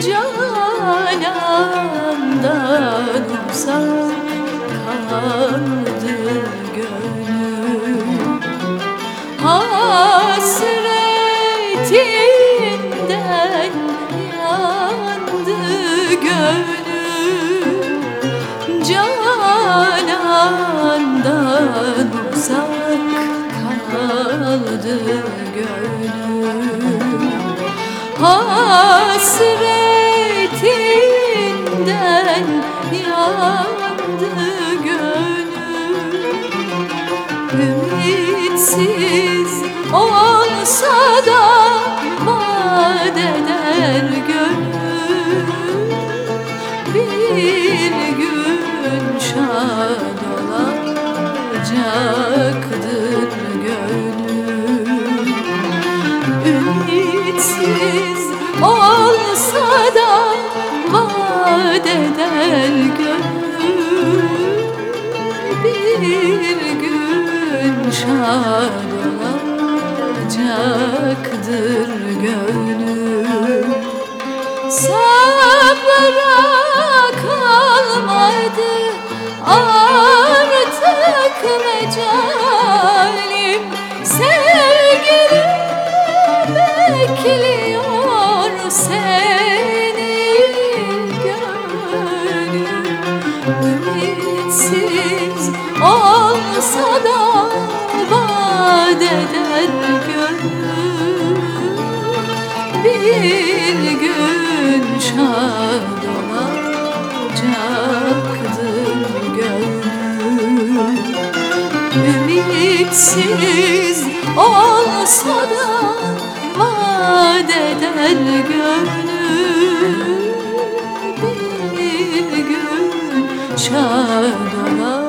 canandan uzak kaldı gönül. Hasretinden yandı gönül. Canandan uzak kaldı Ümitsiz olsa da vaat eder gönlüm Bir gün şad olacaktır gönlüm Ümitsiz olsa da vaat eder gönlüm gün şad olacaktır gönlüm Sabra kalmadı artık mecalim. Sevgilim bekliyor seni gönlüm. Ümitsiz Bir gün şad olacaktır gönlüm. Ümitsiz olsa da vaat eder gönlüm. Bir gün şad olacaktır